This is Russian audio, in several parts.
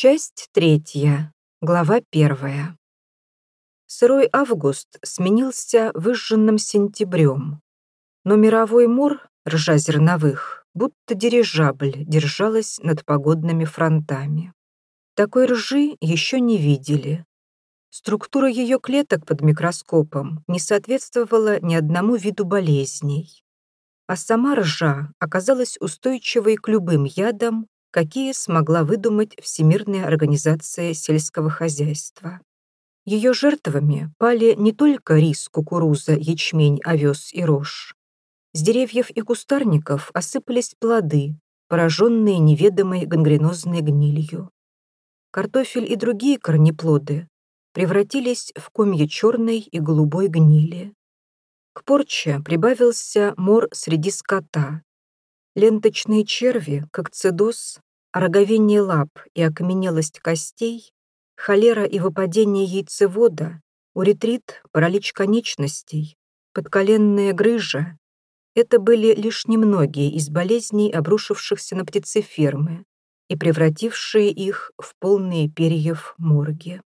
Часть третья. Глава первая. Сырой август сменился выжженным сентябрем, но мировой мор, ржа зерновых, будто дирижабль держалась над погодными фронтами. Такой ржи еще не видели. Структура ее клеток под микроскопом не соответствовала ни одному виду болезней. А сама ржа оказалась устойчивой к любым ядам какие смогла выдумать Всемирная организация сельского хозяйства. Ее жертвами пали не только рис, кукуруза, ячмень, овес и рожь. С деревьев и кустарников осыпались плоды, пораженные неведомой гангренозной гнилью. Картофель и другие корнеплоды превратились в комья черной и голубой гнили. К порче прибавился мор среди скота, Ленточные черви, как цидоз, роговение лап и окаменелость костей, холера и выпадение яйцевода, уретрит, паралич конечностей, подколенная грыжа — это были лишь немногие из болезней, обрушившихся на птицефермы и превратившие их в полные перьев морги.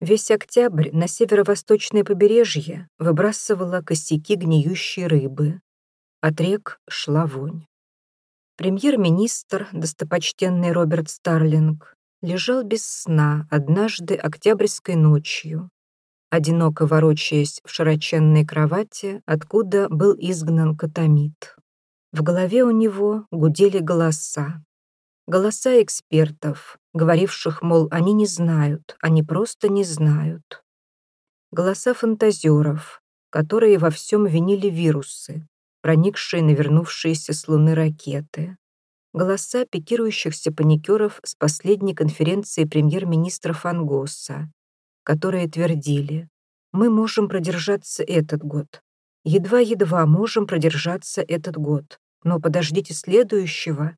Весь октябрь на северо-восточное побережье выбрасывало косяки гниющей рыбы, от рек шла вонь. Премьер-министр, достопочтенный Роберт Старлинг, лежал без сна однажды октябрьской ночью, одиноко ворочаясь в широченной кровати, откуда был изгнан катамит. В голове у него гудели голоса. Голоса экспертов, говоривших, мол, они не знают, они просто не знают. Голоса фантазеров, которые во всем винили вирусы, проникшие на вернувшиеся с Луны ракеты. Голоса пикирующихся паникеров с последней конференции премьер-министра Ангоса, которые твердили, мы можем продержаться этот год. Едва-едва можем продержаться этот год, но подождите следующего.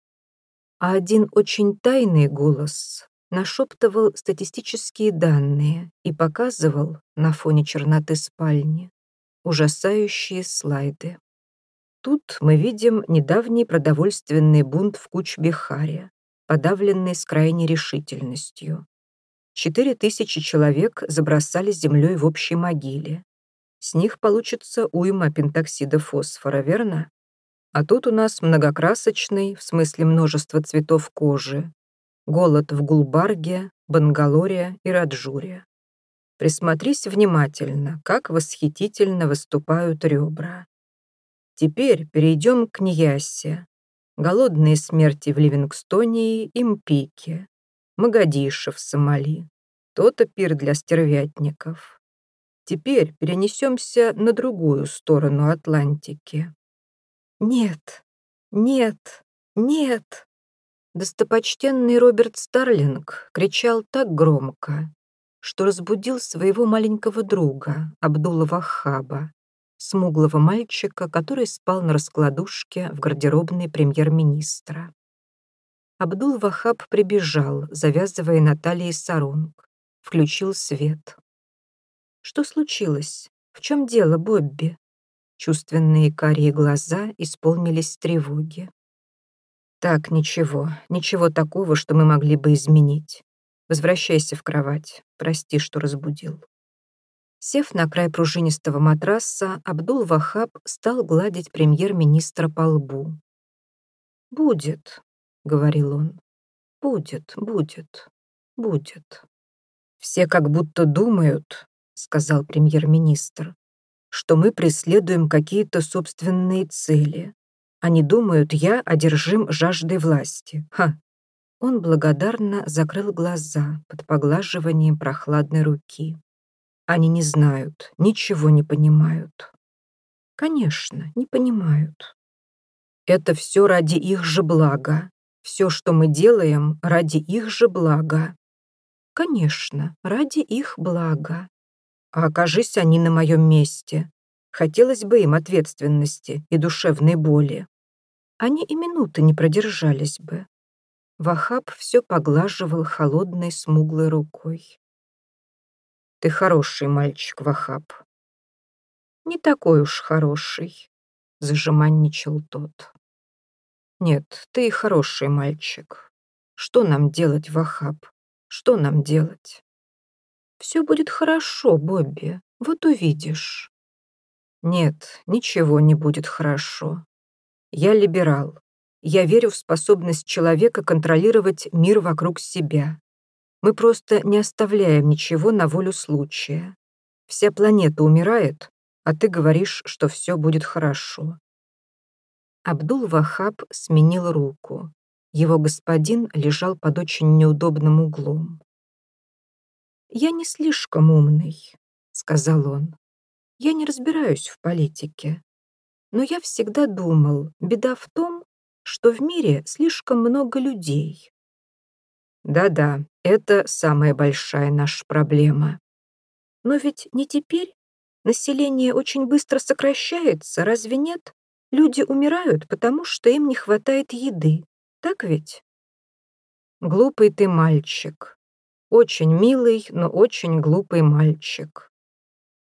А один очень тайный голос нашептывал статистические данные и показывал на фоне черноты спальни ужасающие слайды. Тут мы видим недавний продовольственный бунт в Куч-Бихаре, подавленный с крайней решительностью. Четыре тысячи человек забросали землей в общей могиле. С них получится уйма пентоксида фосфора, верно? А тут у нас многокрасочный, в смысле множество цветов кожи, голод в Гулбарге, Бангалоре и Раджуре. Присмотрись внимательно, как восхитительно выступают ребра. Теперь перейдем к Ньясе. Голодные смерти в Ливингстоне и Мпике. Магадиша в Сомали. То-то пир для стервятников. Теперь перенесемся на другую сторону Атлантики. Нет, нет, нет. Достопочтенный Роберт Старлинг кричал так громко, что разбудил своего маленького друга Абдула Вахаба, смуглого мальчика, который спал на раскладушке в гардеробной премьер-министра. Абдул-Вахаб прибежал, завязывая на талии саронг. Включил свет. «Что случилось? В чем дело, Бобби?» Чувственные карие глаза исполнились тревоги. «Так, ничего, ничего такого, что мы могли бы изменить. Возвращайся в кровать. Прости, что разбудил». Сев на край пружинистого матраса, Абдул-Вахаб стал гладить премьер-министра по лбу. «Будет», — говорил он, — «будет, будет, будет». «Все как будто думают», — сказал премьер-министр, «что мы преследуем какие-то собственные цели. Они думают, я одержим жаждой власти. Ха!» Он благодарно закрыл глаза под поглаживанием прохладной руки. Они не знают, ничего не понимают. Конечно, не понимают. Это все ради их же блага. Все, что мы делаем, ради их же блага. Конечно, ради их блага. А окажись они на моем месте. Хотелось бы им ответственности и душевной боли. Они и минуты не продержались бы. Вахаб все поглаживал холодной смуглой рукой. Ты хороший мальчик, Вахаб. Не такой уж хороший, зажиманничал тот. Нет, ты хороший мальчик. Что нам делать, Вахаб? Что нам делать? Все будет хорошо, Бобби, вот увидишь. Нет, ничего не будет хорошо. Я либерал. Я верю в способность человека контролировать мир вокруг себя. Мы просто не оставляем ничего на волю случая. Вся планета умирает, а ты говоришь, что все будет хорошо. Абдул-Вахаб сменил руку. Его господин лежал под очень неудобным углом. «Я не слишком умный», — сказал он. «Я не разбираюсь в политике. Но я всегда думал, беда в том, что в мире слишком много людей. Да-да, это самая большая наша проблема. Но ведь не теперь. Население очень быстро сокращается, разве нет? Люди умирают, потому что им не хватает еды. Так ведь? Глупый ты мальчик. Очень милый, но очень глупый мальчик.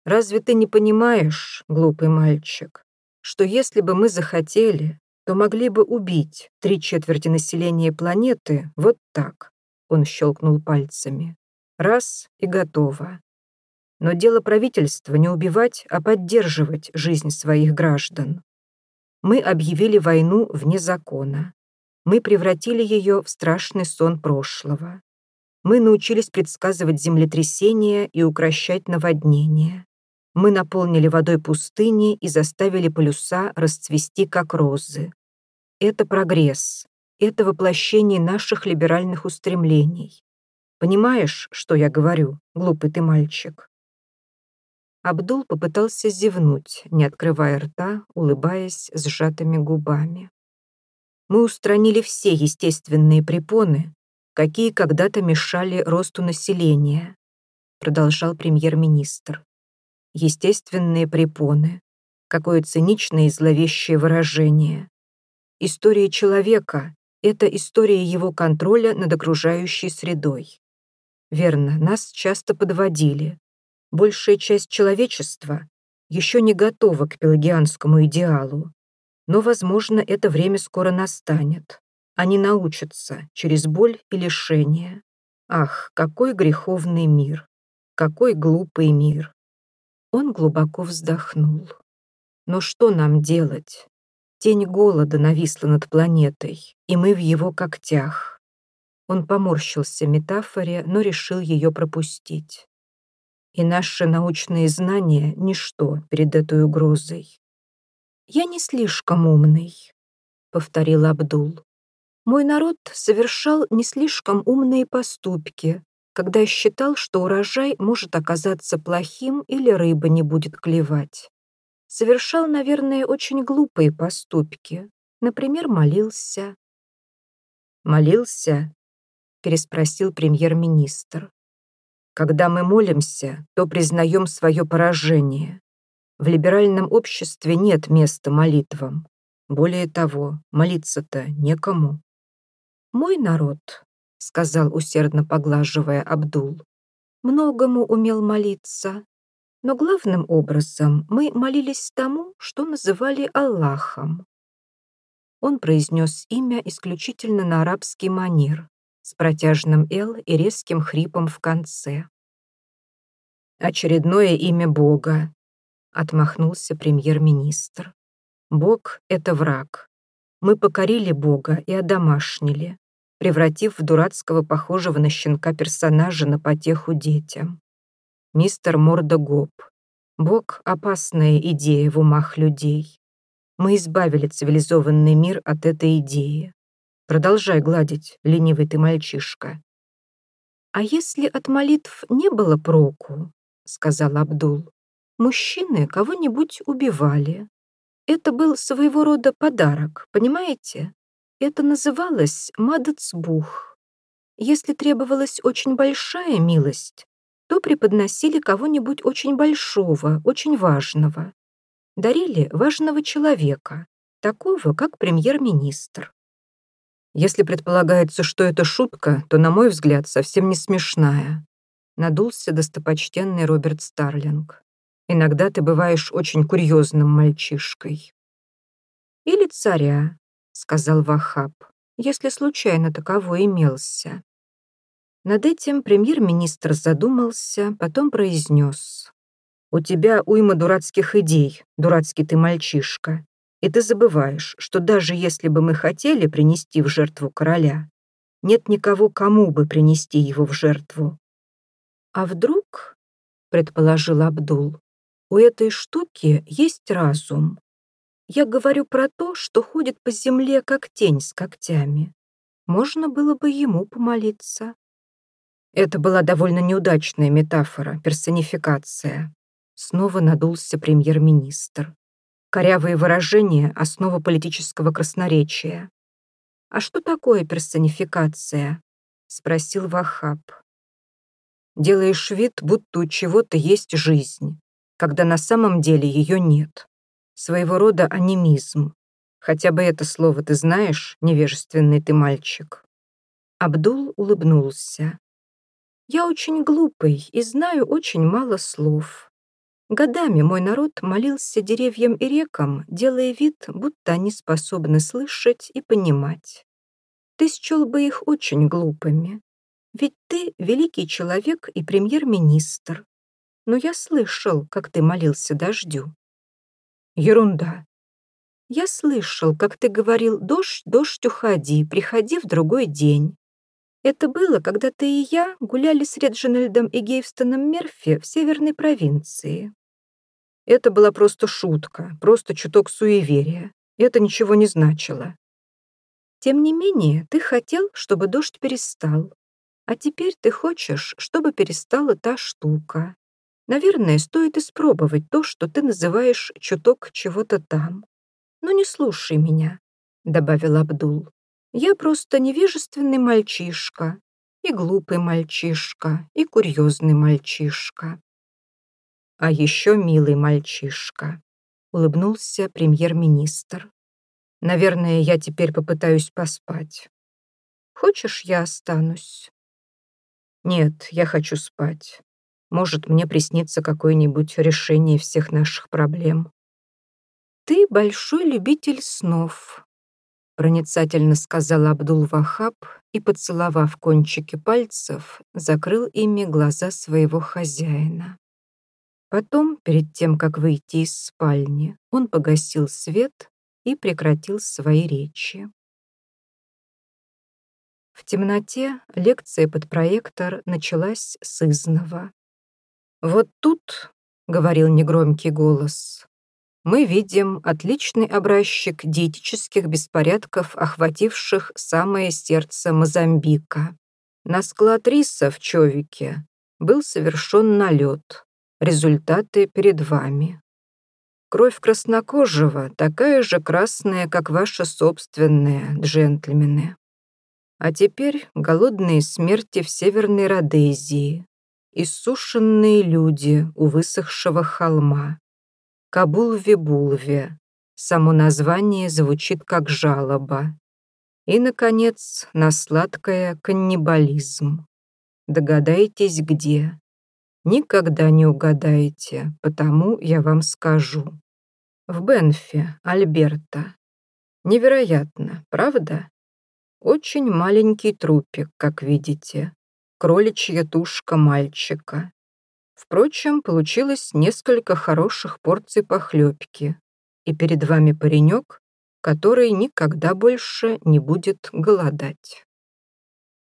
Разве ты не понимаешь, глупый мальчик, что если бы мы захотели, то могли бы убить три четверти населения планеты вот так. Он щелкнул пальцами. Раз и готово. Но дело правительства не убивать, а поддерживать жизнь своих граждан. Мы объявили войну вне закона. Мы превратили ее в страшный сон прошлого. Мы научились предсказывать землетрясения и укращать наводнения. Мы наполнили водой пустыни и заставили полюса расцвести, как розы. Это прогресс, это воплощение наших либеральных устремлений. Понимаешь, что я говорю, глупый ты мальчик? Абдул попытался зевнуть, не открывая рта, улыбаясь сжатыми губами. Мы устранили все естественные препоны, какие когда-то мешали росту населения, продолжал премьер-министр. Естественные препоны. Какое циничное и зловещее выражение. История человека — это история его контроля над окружающей средой. Верно, нас часто подводили, большая часть человечества еще не готова к пелагианскому идеалу. Но, возможно, это время скоро настанет. Они научатся через боль и лишение. Ах, какой греховный мир! Какой глупый мир! Он глубоко вздохнул. Но что нам делать? Тень голода нависла над планетой, и мы в его когтях. Он поморщился метафоре, но решил ее пропустить и наши научные знания — ничто перед этой угрозой. «Я не слишком умный», — повторил Абдул. «Мой народ совершал не слишком умные поступки, когда считал, что урожай может оказаться плохим или рыба не будет клевать. Совершал, наверное, очень глупые поступки. Например, молился». «Молился?» — переспросил премьер-министр. Когда мы молимся, то признаем свое поражение. В либеральном обществе нет места молитвам. Более того, молиться-то некому. «Мой народ», — сказал усердно поглаживая Абдул, «многому умел молиться, но главным образом мы молились тому, что называли Аллахом». Он произнес имя исключительно на арабский манер, с протяжным «л» и резким хрипом в конце. «Очередное имя Бога», — отмахнулся премьер-министр. «Бог — это враг. Мы покорили Бога и одомашнили, превратив в дурацкого похожего на щенка персонажа на потеху детям. Мистер Морда Гоп. Бог — опасная идея в умах людей. Мы избавили цивилизованный мир от этой идеи. Продолжай гладить, ленивый ты мальчишка. А если от молитв не было проку, сказал Абдул, мужчины кого-нибудь убивали. Это был своего рода подарок, понимаете? Это называлось мадацбух. Если требовалась очень большая милость, то преподносили кого-нибудь очень большого, очень важного. Дарили важного человека, такого, как премьер-министр. Если предполагается, что это шутка, то, на мой взгляд, совсем не смешная. Надулся достопочтенный Роберт Старлинг. Иногда ты бываешь очень курьезным мальчишкой. Или царя, сказал Вахаб. если случайно таковой имелся. Над этим премьер-министр задумался, потом произнес. «У тебя уйма дурацких идей, дурацкий ты мальчишка. И ты забываешь, что даже если бы мы хотели принести в жертву короля, нет никого, кому бы принести его в жертву. А вдруг, предположил Абдул, у этой штуки есть разум. Я говорю про то, что ходит по земле, как тень с когтями. Можно было бы ему помолиться. Это была довольно неудачная метафора, персонификация. Снова надулся премьер-министр. Корявые выражения — основа политического красноречия. «А что такое персонификация?» — спросил Вахаб. «Делаешь вид, будто у чего-то есть жизнь, когда на самом деле ее нет. Своего рода анимизм. Хотя бы это слово ты знаешь, невежественный ты мальчик?» Абдул улыбнулся. «Я очень глупый и знаю очень мало слов. Годами мой народ молился деревьям и рекам, делая вид, будто они способны слышать и понимать. Ты счел бы их очень глупыми. Ведь ты великий человек и премьер-министр. Но я слышал, как ты молился дождю. Ерунда. Я слышал, как ты говорил «Дождь, дождь, уходи, приходи в другой день». Это было, когда ты и я гуляли с Реджинальдом и Гейвстоном Мерфи в северной провинции. Это была просто шутка, просто чуток суеверия. Это ничего не значило. Тем не менее, ты хотел, чтобы дождь перестал. А теперь ты хочешь, чтобы перестала та штука. Наверное, стоит испробовать то, что ты называешь чуток чего-то там. Но не слушай меня, — добавил Абдул. Я просто невежественный мальчишка, и глупый мальчишка, и курьезный мальчишка. А еще милый мальчишка, улыбнулся премьер-министр. Наверное, я теперь попытаюсь поспать. Хочешь, я останусь? Нет, я хочу спать. Может, мне приснится какое-нибудь решение всех наших проблем. Ты большой любитель снов, проницательно сказал Абдул-Вахаб и, поцеловав кончики пальцев, закрыл ими глаза своего хозяина. Потом, перед тем, как выйти из спальни, он погасил свет и прекратил свои речи. В темноте лекция под проектор началась с изного. «Вот тут», — говорил негромкий голос, «мы видим отличный образчик диетических беспорядков, охвативших самое сердце Мозамбика. На склад риса в Човике был совершен налет, Результаты перед вами. Кровь краснокожего такая же красная, как ваша собственная, джентльмены. А теперь голодные смерти в Северной Родезии, иссушенные люди у высохшего холма, Кабулве-Булве, само название звучит как жалоба. И, наконец, на сладкое каннибализм. Догадайтесь, где? Никогда не угадаете, потому я вам скажу. В Бенфе, Альберта. Невероятно, правда? Очень маленький трупик, как видите. Кроличья тушка мальчика. Впрочем, получилось несколько хороших порций похлебки. И перед вами паренек, который никогда больше не будет голодать.